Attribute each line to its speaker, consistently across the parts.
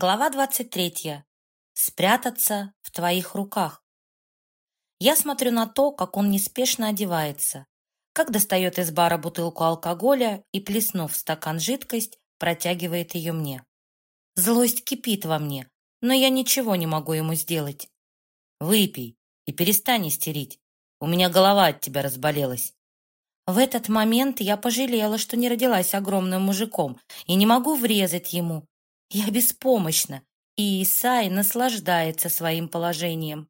Speaker 1: Глава 23. Спрятаться в твоих руках. Я смотрю на то, как он неспешно одевается, как достает из бара бутылку алкоголя и, плеснув в стакан жидкость, протягивает ее мне. Злость кипит во мне, но я ничего не могу ему сделать.
Speaker 2: Выпей и перестань истерить. У меня голова от тебя разболелась.
Speaker 1: В этот момент я пожалела, что не родилась огромным мужиком и не могу врезать ему, я беспомощна, и Исай наслаждается своим положением.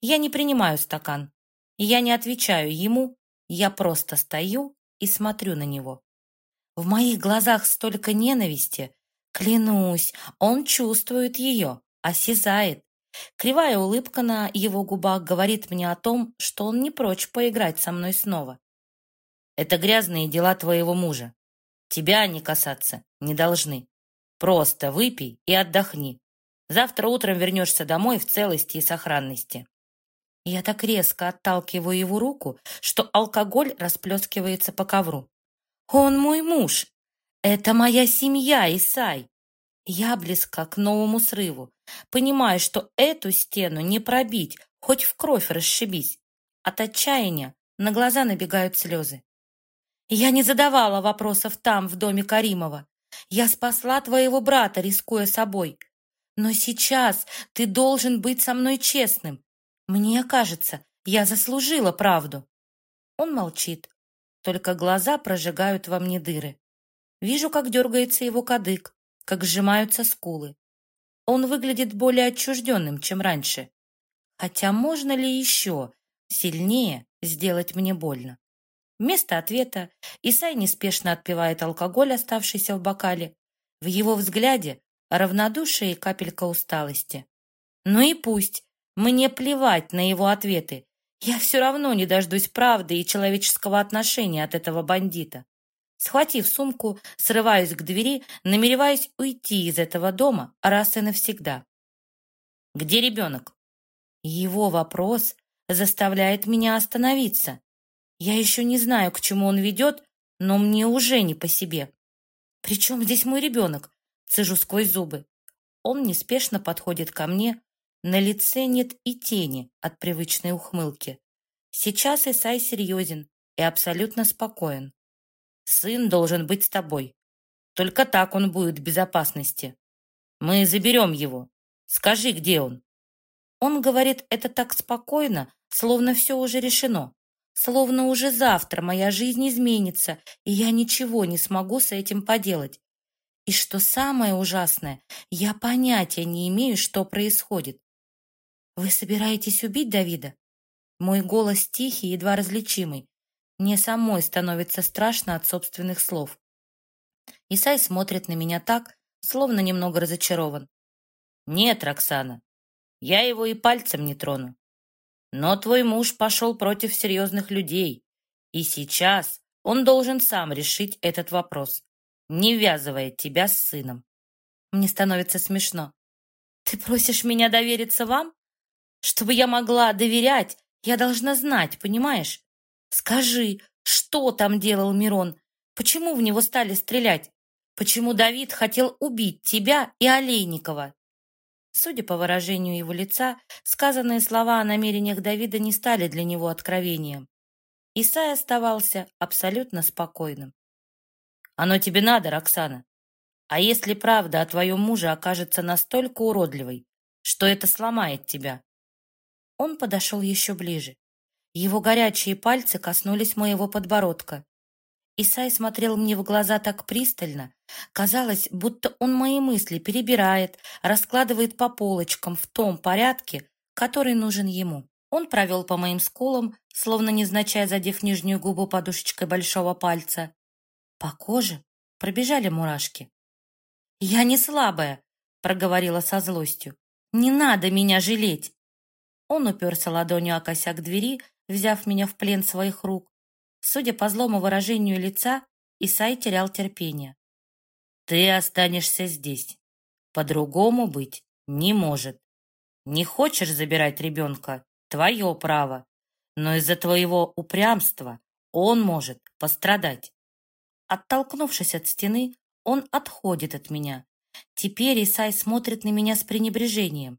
Speaker 1: Я не принимаю стакан. Я не отвечаю ему, я просто стою и смотрю на него. В моих глазах столько ненависти. Клянусь, он чувствует ее, осязает. Кривая улыбка на его губах говорит мне о том, что он не прочь поиграть со мной снова.
Speaker 2: Это грязные дела твоего мужа. Тебя они касаться не должны. Просто выпей и отдохни. Завтра утром вернешься домой в целости и сохранности.
Speaker 1: Я так резко отталкиваю его руку, что алкоголь расплескивается по ковру. Он мой муж. Это моя семья, Исай. Я близка к новому срыву. Понимаю, что эту стену не пробить, хоть в кровь расшибись. От отчаяния на глаза набегают слезы. Я не задавала вопросов там, в доме Каримова. Я спасла твоего брата, рискуя собой. Но сейчас ты должен быть со мной честным. Мне кажется, я заслужила правду. Он молчит, только глаза прожигают во мне дыры. Вижу, как дергается его кадык, как сжимаются скулы. Он выглядит более отчужденным, чем раньше. Хотя можно ли еще сильнее сделать мне больно? Вместо ответа Исай неспешно отпивает алкоголь, оставшийся в бокале. В его взгляде равнодушие и капелька усталости. Ну и пусть. Мне плевать на его ответы. Я все равно не дождусь правды и человеческого отношения от этого бандита. Схватив сумку, срываюсь к двери, намереваясь уйти из этого дома раз и навсегда.
Speaker 2: «Где ребенок?»
Speaker 1: Его вопрос заставляет меня остановиться. Я еще не знаю, к чему он ведет, но мне уже не по себе. Причем здесь мой ребенок? Цежу сквозь зубы. Он неспешно подходит ко мне. На лице нет и тени от привычной ухмылки. Сейчас Исай серьезен и абсолютно спокоен. Сын должен быть с тобой. Только так он будет в безопасности. Мы заберем его. Скажи, где он. Он говорит это так спокойно, словно все уже решено. Словно уже завтра моя жизнь изменится, и я ничего не смогу с этим поделать. И что самое ужасное, я понятия не имею, что происходит. Вы собираетесь убить Давида? Мой голос тихий, едва различимый. Мне самой становится страшно от собственных слов. Исай смотрит на меня так, словно немного разочарован.
Speaker 2: Нет, Роксана, я его и пальцем не трону. Но твой муж пошел против серьезных людей, и сейчас он должен сам решить этот вопрос, не ввязывая тебя с сыном.
Speaker 1: Мне становится смешно. Ты просишь меня довериться вам? Чтобы я могла доверять, я должна знать, понимаешь? Скажи, что там делал Мирон? Почему в него стали стрелять? Почему Давид хотел убить тебя и Олейникова? Судя по выражению его лица, сказанные слова о намерениях Давида не стали для него откровением. Исай оставался абсолютно спокойным.
Speaker 2: «Оно тебе надо, Роксана. А если правда о твоем муже окажется настолько уродливой, что это сломает тебя?»
Speaker 1: Он подошел еще ближе. Его горячие пальцы коснулись моего подбородка. Исай смотрел мне в глаза так пристально. Казалось, будто он мои мысли перебирает, раскладывает по полочкам в том порядке, который нужен ему. Он провел по моим скулам, словно незначай задев нижнюю губу подушечкой большого пальца. По коже пробежали мурашки. «Я не слабая», — проговорила со злостью. «Не надо меня жалеть!» Он уперся ладонью о косяк двери, взяв меня в плен своих рук, Судя по злому выражению лица, Исай терял терпение.
Speaker 2: «Ты останешься здесь. По-другому быть не может. Не хочешь забирать ребенка? Твое право. Но из-за твоего упрямства он может пострадать».
Speaker 1: Оттолкнувшись от стены, он отходит от меня. Теперь Исай смотрит на меня с пренебрежением.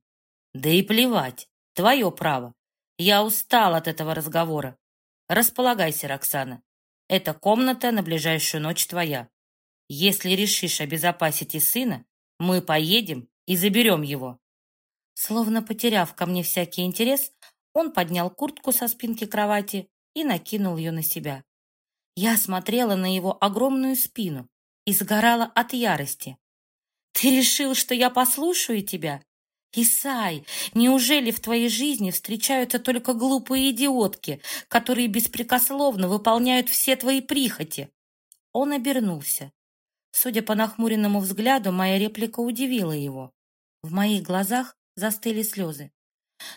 Speaker 1: Да и плевать, твое право. Я устал от этого разговора. Располагайся, Роксана. Эта комната на ближайшую ночь твоя. Если решишь обезопасить и сына, мы поедем и заберем его. Словно потеряв ко мне всякий интерес, он поднял куртку со спинки кровати и накинул ее на себя. Я смотрела на его огромную спину и сгорала от ярости. «Ты решил, что я послушаю тебя? Исай, неужели в твоей жизни встречаются только глупые идиотки, которые беспрекословно выполняют все твои прихоти?» Он обернулся. Судя по нахмуренному взгляду, моя реплика удивила его. В моих глазах застыли слезы.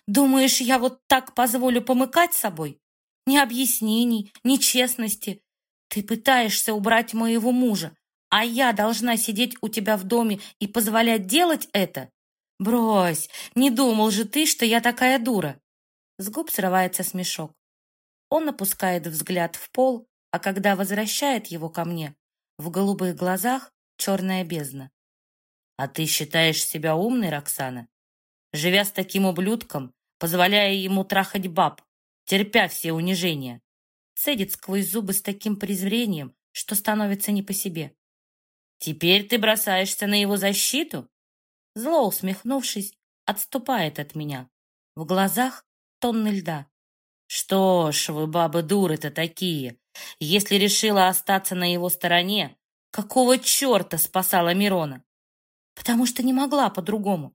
Speaker 1: «Думаешь, я вот так позволю помыкать собой? Ни объяснений, ни честности. Ты пытаешься убрать моего мужа, а я должна сидеть у тебя в доме и позволять делать это? Брось, не думал же ты, что я такая дура. С губ срывается смешок. Он опускает взгляд в пол, а когда возвращает его ко мне, в голубых глазах черная бездна. А ты считаешь себя умной, Роксана? Живя с таким ублюдком, позволяя ему трахать баб, терпя все унижения. Цедит сквозь зубы с таким презрением, что становится не по себе. Теперь ты бросаешься на его защиту? Зло усмехнувшись, отступает от меня. В глазах тонны льда. Что ж, вы, бабы, дуры-то такие. Если решила остаться на его стороне, какого черта спасала Мирона? Потому что не могла по-другому.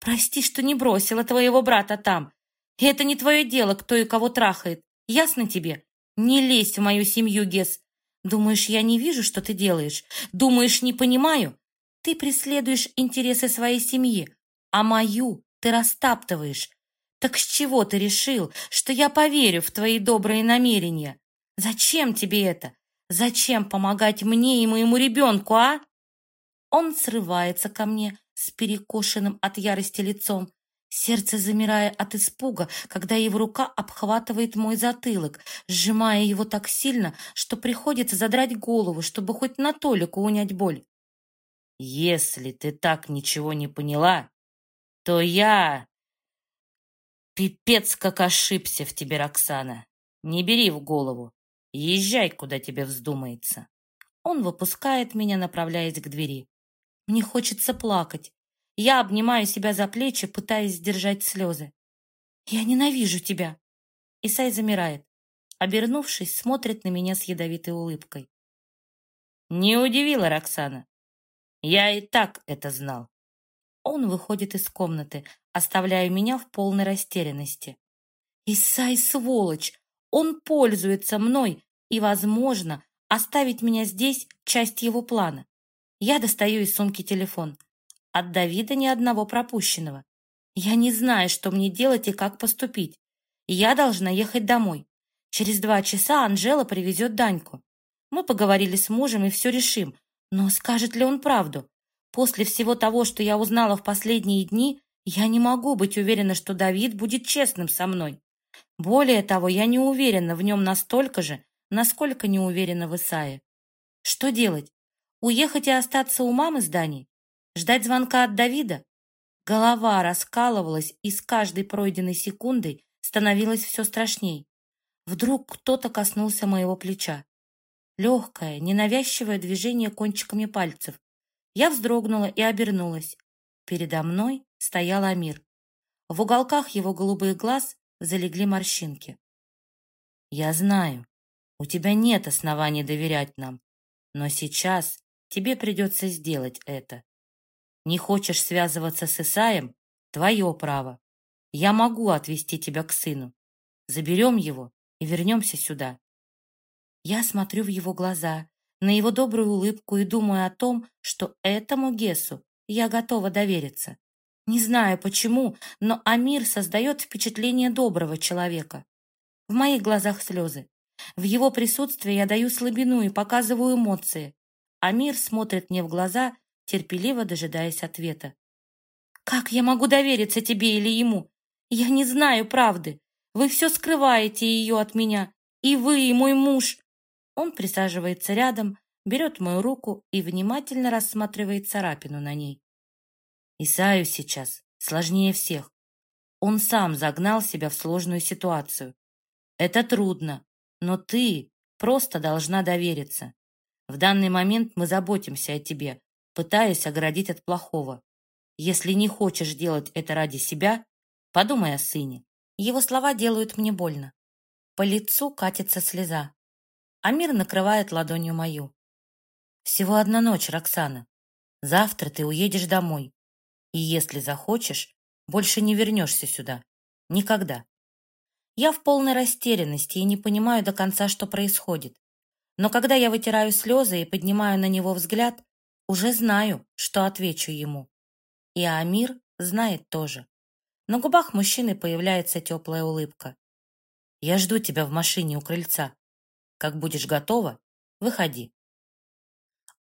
Speaker 1: Прости, что не бросила твоего брата там. И это не твое дело, кто и кого трахает. Ясно тебе? Не лезь в мою семью, Гес. Думаешь, я не вижу, что ты делаешь? Думаешь, не понимаю? Ты преследуешь интересы своей семьи, а мою ты растаптываешь. Так с чего ты решил, что я поверю в твои добрые намерения? Зачем тебе это? Зачем помогать мне и моему ребенку, а? Он срывается ко мне с перекошенным от ярости лицом, Сердце замирая от испуга, когда его рука обхватывает мой затылок, сжимая его так сильно, что приходится задрать голову, чтобы хоть на толику унять боль. «Если ты так ничего не поняла, то я...» «Пипец, как ошибся в тебе, Роксана! Не бери в голову, езжай, куда тебе вздумается!» Он выпускает меня, направляясь к двери. Мне хочется плакать. Я обнимаю себя за плечи, пытаясь сдержать слезы. «Я ненавижу тебя!» Исай замирает. Обернувшись, смотрит на меня с ядовитой улыбкой. «Не удивила, Роксана. Я и так это знал». Он выходит из комнаты, оставляя меня в полной растерянности. «Исай, сволочь! Он пользуется мной, и, возможно, оставить меня здесь — часть его плана. Я достаю из сумки телефон. От Давида ни одного пропущенного. Я не знаю, что мне делать и как поступить. Я должна ехать домой. Через два часа Анжела привезет Даньку. Мы поговорили с мужем и все решим. Но скажет ли он правду? После всего того, что я узнала в последние дни, я не могу быть уверена, что Давид будет честным со мной. Более того, я не уверена в нем настолько же, насколько не уверена в Исае. Что делать? Уехать и остаться у мамы с Даней? Ждать звонка от Давида? Голова раскалывалась, и с каждой пройденной секундой становилось все страшней. Вдруг кто-то коснулся моего плеча. Легкое, ненавязчивое движение кончиками пальцев. Я вздрогнула и обернулась. Передо мной стоял Амир. В уголках его голубых глаз залегли морщинки. «Я знаю, у тебя нет оснований доверять нам, но сейчас тебе придется сделать это. Не хочешь связываться с Исаем? Твое право. Я могу отвезти тебя к сыну. Заберем его и вернемся сюда. Я смотрю в его глаза, на его добрую улыбку и думаю о том, что этому Гесу я готова довериться. Не знаю почему, но Амир создает впечатление доброго человека. В моих глазах слезы. В его присутствии я даю слабину и показываю эмоции. Амир смотрит мне в глаза терпеливо дожидаясь ответа. «Как я могу довериться тебе или ему? Я не знаю правды. Вы все скрываете ее от меня. И вы, и мой муж». Он присаживается рядом, берет мою руку и внимательно рассматривает царапину на ней. Исаю сейчас сложнее всех. Он сам загнал себя в сложную ситуацию. Это трудно, но ты просто должна довериться. В данный момент мы заботимся о тебе, пытаясь оградить от плохого. Если не хочешь делать это ради себя, подумай о сыне. Его слова делают мне больно. По лицу катится слеза. Амир накрывает ладонью мою. Всего одна ночь, Роксана. Завтра ты уедешь домой. И если захочешь, больше не вернешься сюда. Никогда. Я в полной растерянности и не понимаю до конца, что происходит. Но когда я вытираю слезы и поднимаю на него взгляд, уже знаю, что отвечу ему. И Амир знает тоже. На губах мужчины появляется теплая улыбка. «Я жду тебя в машине у крыльца. Как будешь готова, выходи».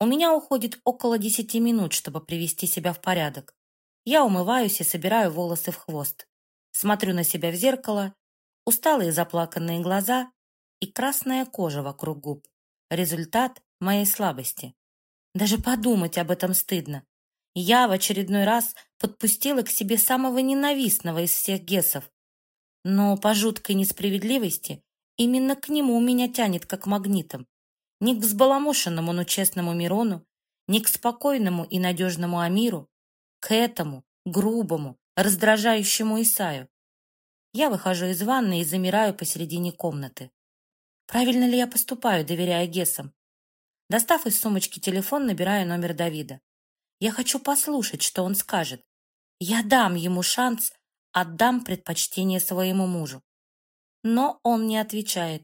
Speaker 1: У меня уходит около десяти минут, чтобы привести себя в порядок. Я умываюсь и собираю волосы в хвост. Смотрю на себя в зеркало, усталые заплаканные глаза и красная кожа вокруг губ. Результат моей слабости. Даже подумать об этом стыдно. Я в очередной раз подпустила к себе самого ненавистного из всех гесов. Но по жуткой несправедливости именно к нему меня тянет как магнитом. Не к взбаламошенному, но честному Мирону, не к спокойному и надежному Амиру, к этому грубому, раздражающему Исаю. Я выхожу из ванны и замираю посередине комнаты. Правильно ли я поступаю, доверяя Гесам? Достав из сумочки телефон, набираю номер Давида. Я хочу послушать, что он скажет. Я дам ему шанс, отдам предпочтение своему мужу. Но он не отвечает.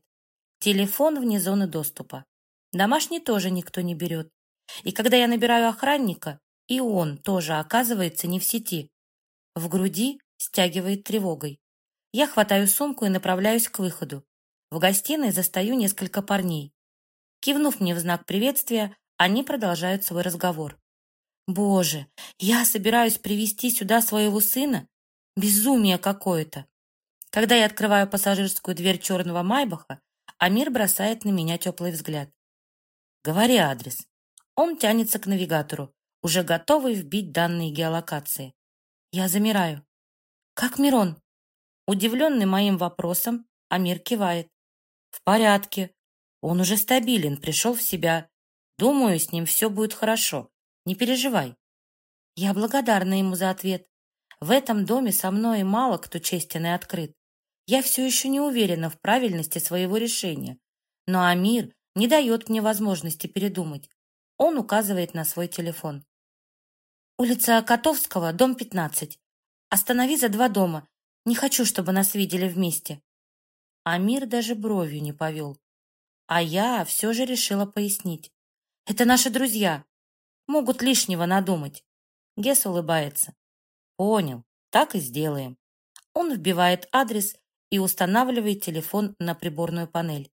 Speaker 1: Телефон вне зоны доступа. Домашний тоже никто не берет. И когда я набираю охранника, и он тоже оказывается не в сети. В груди стягивает тревогой. Я хватаю сумку и направляюсь к выходу. В гостиной застаю несколько парней. Кивнув мне в знак приветствия, они продолжают свой разговор. Боже, я собираюсь привести сюда своего сына? Безумие какое-то. Когда я открываю пассажирскую дверь черного Майбаха, Амир бросает на меня теплый взгляд. Говори адрес. Он тянется к навигатору, уже готовый вбить данные геолокации. Я замираю. Как Мирон? Удивленный моим вопросом, Амир кивает. В порядке. Он уже стабилен, пришел в себя. Думаю, с ним все будет хорошо. Не переживай. Я благодарна ему за ответ. В этом доме со мной мало кто честен и открыт. Я все еще не уверена в правильности своего решения. Но Амир не дает мне возможности передумать. Он указывает на свой телефон. Улица Котовского, дом 15. Останови за два дома. Не хочу, чтобы нас видели вместе. Амир даже бровью не повел. А я все же решила пояснить. Это наши друзья. Могут лишнего надумать. Гес улыбается. Понял, так и сделаем. Он вбивает адрес и устанавливает телефон на приборную панель.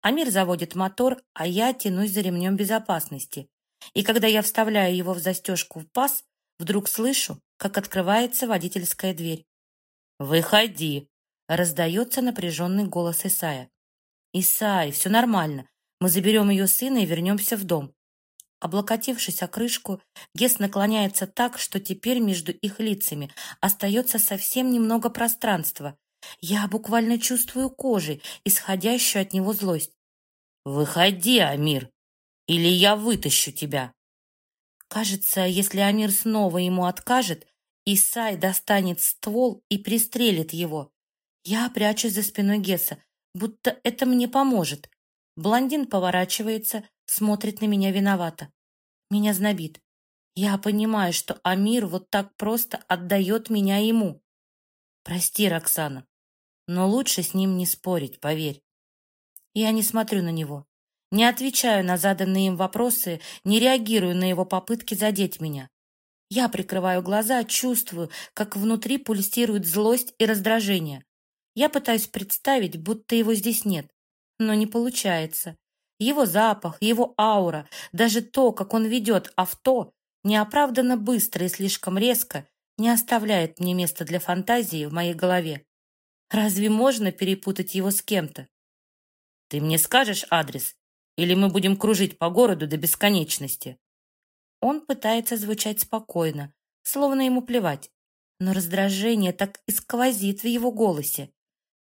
Speaker 1: Амир заводит мотор, а я тянусь за ремнем безопасности. И когда я вставляю его в застежку в паз, вдруг слышу, как открывается водительская дверь. «Выходи!» — раздается напряженный голос Исая. «Исай, все нормально. Мы заберем ее сына и вернемся в дом. Облокотившись о крышку, Гес наклоняется так, что теперь между их лицами остается совсем немного пространства. Я буквально чувствую кожей исходящую от него злость. «Выходи, Амир, или я вытащу тебя!» Кажется, если Амир снова ему откажет, Исай достанет ствол и пристрелит его. Я прячусь за спиной Геса, будто это мне поможет. Блондин поворачивается, смотрит на меня виновато. Меня знобит. Я понимаю, что Амир вот так просто отдает меня ему. Прости, Роксана, но лучше с ним не спорить, поверь. Я не смотрю на него, не отвечаю на заданные им вопросы, не реагирую на его попытки задеть меня. Я прикрываю глаза, чувствую, как внутри пульсирует злость и раздражение. Я пытаюсь представить, будто его здесь нет, но не получается. Его запах, его аура, даже то, как он ведет авто, неоправданно быстро и слишком резко, не оставляет мне места для фантазии в моей голове. Разве можно перепутать его с кем-то? Ты мне скажешь адрес, или мы будем кружить по городу до бесконечности? Он пытается звучать спокойно, словно ему плевать. Но раздражение так и сквозит в его голосе.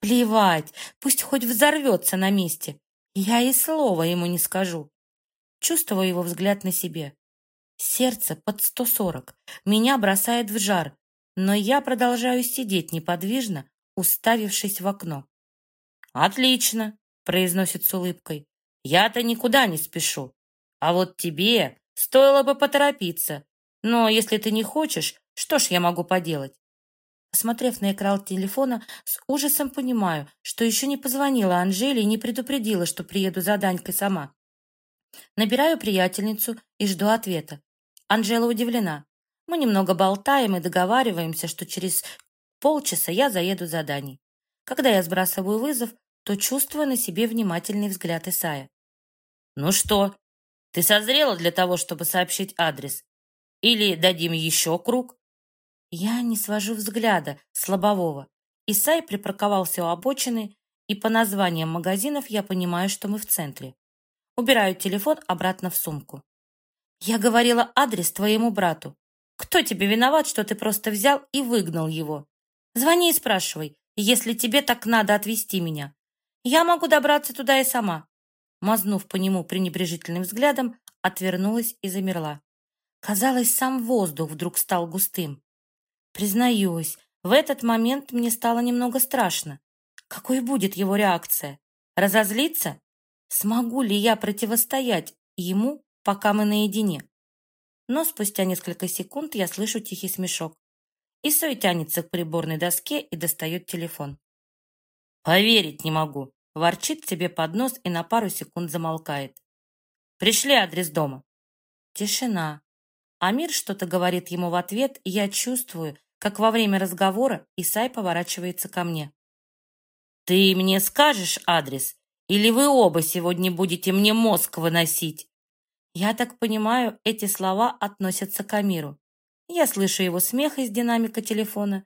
Speaker 1: Плевать, пусть хоть взорвется на месте. Я и слова ему не скажу. Чувствую его взгляд на себе. Сердце под 140. Меня бросает в жар. Но я продолжаю сидеть неподвижно, уставившись в окно.
Speaker 2: «Отлично», — произносит с улыбкой. «Я-то никуда не спешу. А вот тебе стоило бы поторопиться. Но если ты не хочешь, что ж я могу поделать?»
Speaker 1: Посмотрев на экран телефона, с ужасом понимаю, что еще не позвонила Анжеле и не предупредила, что приеду за Данькой сама. Набираю приятельницу и жду ответа. Анжела удивлена. Мы немного болтаем и договариваемся, что через полчаса я заеду за Даней. Когда я сбрасываю вызов, то чувствую на себе внимательный взгляд Исая.
Speaker 2: «Ну что, ты созрела для того, чтобы сообщить адрес? Или дадим еще круг?»
Speaker 1: Я не свожу взгляда с лобового. Исай припарковался у обочины, и по названиям магазинов я понимаю, что мы в центре. Убираю телефон обратно в сумку. Я говорила адрес твоему брату. Кто тебе виноват, что ты просто взял и выгнал его? Звони и спрашивай, если тебе так надо отвезти меня. Я могу добраться туда и сама. Мазнув по нему пренебрежительным взглядом, отвернулась и замерла. Казалось, сам воздух вдруг стал густым. Признаюсь, в этот момент мне стало немного страшно. Какой будет его реакция? Разозлиться? Смогу ли я противостоять ему, пока мы наедине? Но спустя несколько секунд я слышу тихий смешок. Исой тянется к приборной доске и достает телефон.
Speaker 2: «Поверить не могу!» Ворчит себе под нос и на пару секунд замолкает. «Пришли адрес дома».
Speaker 1: Тишина. Амир что-то говорит ему в ответ, и я чувствую, как во время разговора Исай поворачивается ко мне.
Speaker 2: «Ты мне скажешь адрес, или вы оба сегодня будете мне мозг выносить?»
Speaker 1: Я так понимаю, эти слова относятся к Амиру. Я слышу его смех из динамика телефона.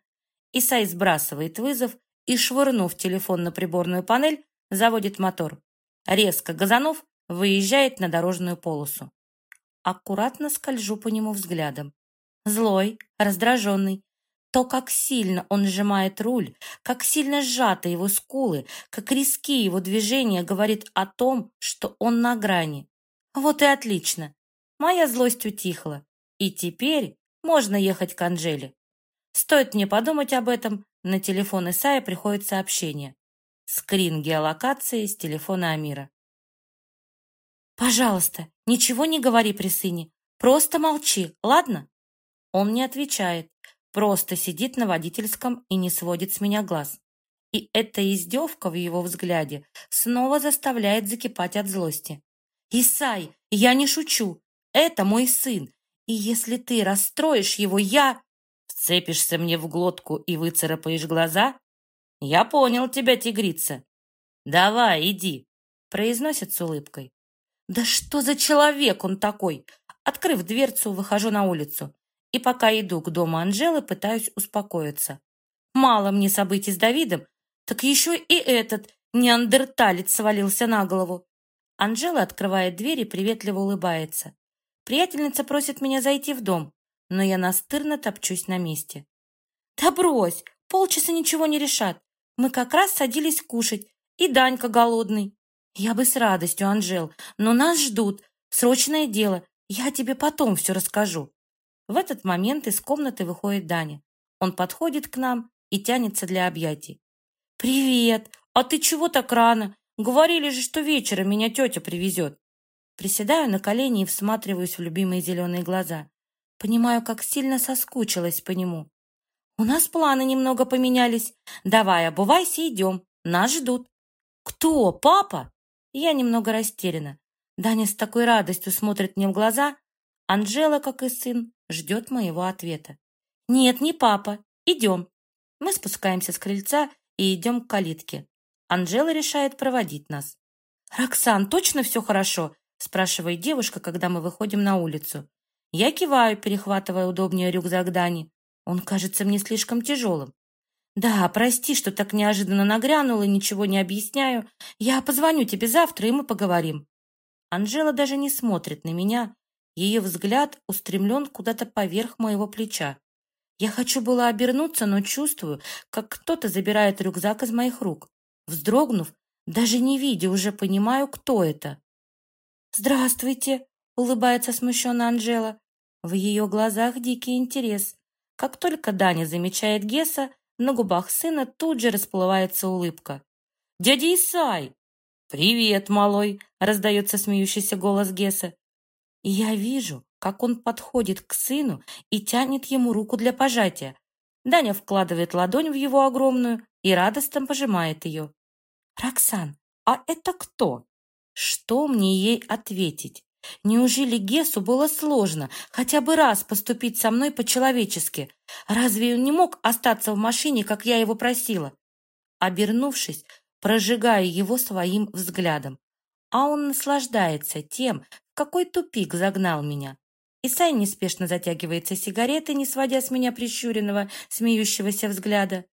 Speaker 1: Исай сбрасывает вызов и, швырнув телефон на приборную панель, заводит мотор. Резко газанув, выезжает на дорожную полосу. Аккуратно скольжу по нему взглядом. Злой, раздраженный. То, как сильно он сжимает руль, как сильно сжаты его скулы, как риски его движения говорит о том, что он на грани. Вот и отлично. Моя злость утихла. И теперь можно ехать к Анжеле. Стоит мне подумать об этом, на телефон Исая приходит сообщение. Скрин геолокации с телефона Амира. «Пожалуйста, ничего не говори при сыне. Просто молчи, ладно?» Он не отвечает, просто сидит на водительском и не сводит с меня глаз. И эта издевка в его взгляде снова заставляет закипать от злости. «Исай, я не шучу. Это мой сын. И если ты расстроишь его, я...»
Speaker 2: «Вцепишься мне в глотку и выцарапаешь глаза? Я понял тебя, тигрица. Давай, иди», — произносит с улыбкой.
Speaker 1: «Да что за человек он такой?» Открыв дверцу, выхожу на улицу. И пока иду к дому Анжелы, пытаюсь успокоиться. Мало мне событий с Давидом, так еще и этот неандерталец свалился на голову. Анжела открывает дверь и приветливо улыбается. Приятельница просит меня зайти в дом, но я настырно топчусь на месте. «Да брось! Полчаса ничего не решат. Мы как раз садились кушать, и Данька голодный. Я бы с радостью, Анжел, но нас ждут. Срочное дело. Я тебе потом все расскажу». В этот момент из комнаты выходит Даня. Он подходит к нам и тянется для объятий. «Привет! А ты чего так рано? Говорили же, что вечером меня тетя привезет. Приседаю на колени и всматриваюсь в любимые зеленые глаза. Понимаю, как сильно соскучилась по нему. У нас планы немного поменялись. Давай, обувайся, идем. Нас ждут. Кто? Папа? Я немного растеряна. Даня с такой радостью смотрит мне в глаза. Анжела, как и сын, ждет моего ответа. Нет, не папа. Идем. Мы спускаемся с крыльца и идем к калитке. Анжела решает проводить нас. «Роксан, точно все хорошо?» спрашивает девушка, когда мы выходим на улицу. Я киваю, перехватывая удобнее рюкзак Дани. Он кажется мне слишком тяжелым. «Да, прости, что так неожиданно нагрянул и ничего не объясняю. Я позвоню тебе завтра, и мы поговорим». Анжела даже не смотрит на меня. Ее взгляд устремлен куда-то поверх моего плеча. Я хочу было обернуться, но чувствую, как кто-то забирает рюкзак из моих рук. Вздрогнув, даже не видя, уже понимаю, кто это. «Здравствуйте!» — улыбается смущенно Анжела. В ее глазах дикий интерес. Как только Даня замечает Геса, на губах сына тут же расплывается улыбка. «Дядя Исай!» «Привет, малой!» — раздается смеющийся голос Геса. И я вижу, как он подходит к сыну и тянет ему руку для пожатия. Даня вкладывает ладонь в его огромную и радостно пожимает ее. «Роксан, а это кто?» Что мне ей ответить? Неужели Гесу было сложно хотя бы раз поступить со мной по-человечески? Разве он не мог остаться в машине, как я его просила? Обернувшись, прожигаю его своим взглядом. А он наслаждается тем, какой тупик загнал меня. Исай неспешно затягивается сигаретой, не сводя с меня прищуренного, смеющегося взгляда.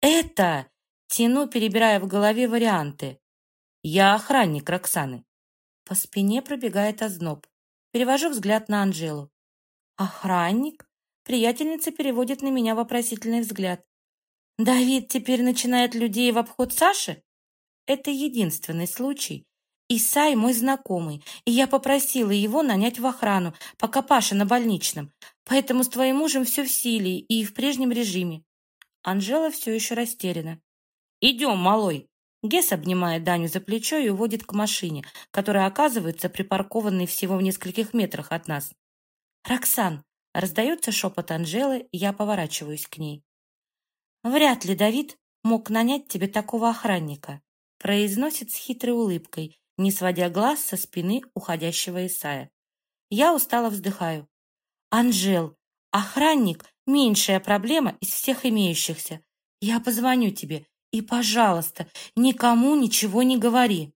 Speaker 1: «Это Тяну, перебирая в голове варианты. Я охранник Роксаны. По спине пробегает озноб. Перевожу взгляд на Анжелу. Охранник? Приятельница переводит на меня вопросительный взгляд. Давид теперь начинает людей в обход Саши? Это единственный случай. Исай мой знакомый, и я попросила его нанять в охрану, пока Паша на больничном. Поэтому с твоим мужем все в силе и в прежнем режиме. Анжела все еще растеряна. «Идем, малой!» Гес обнимает Даню за плечо и уводит к машине, которая оказывается припаркованной всего в нескольких метрах от нас. «Роксан!» — раздается шепот Анжелы, и я поворачиваюсь к ней. «Вряд ли Давид мог нанять тебе такого охранника», — произносит с хитрой улыбкой, не сводя глаз со спины уходящего Исая. Я устало вздыхаю. «Анжел, охранник — меньшая проблема из всех имеющихся. Я позвоню тебе и, пожалуйста, никому ничего не говори.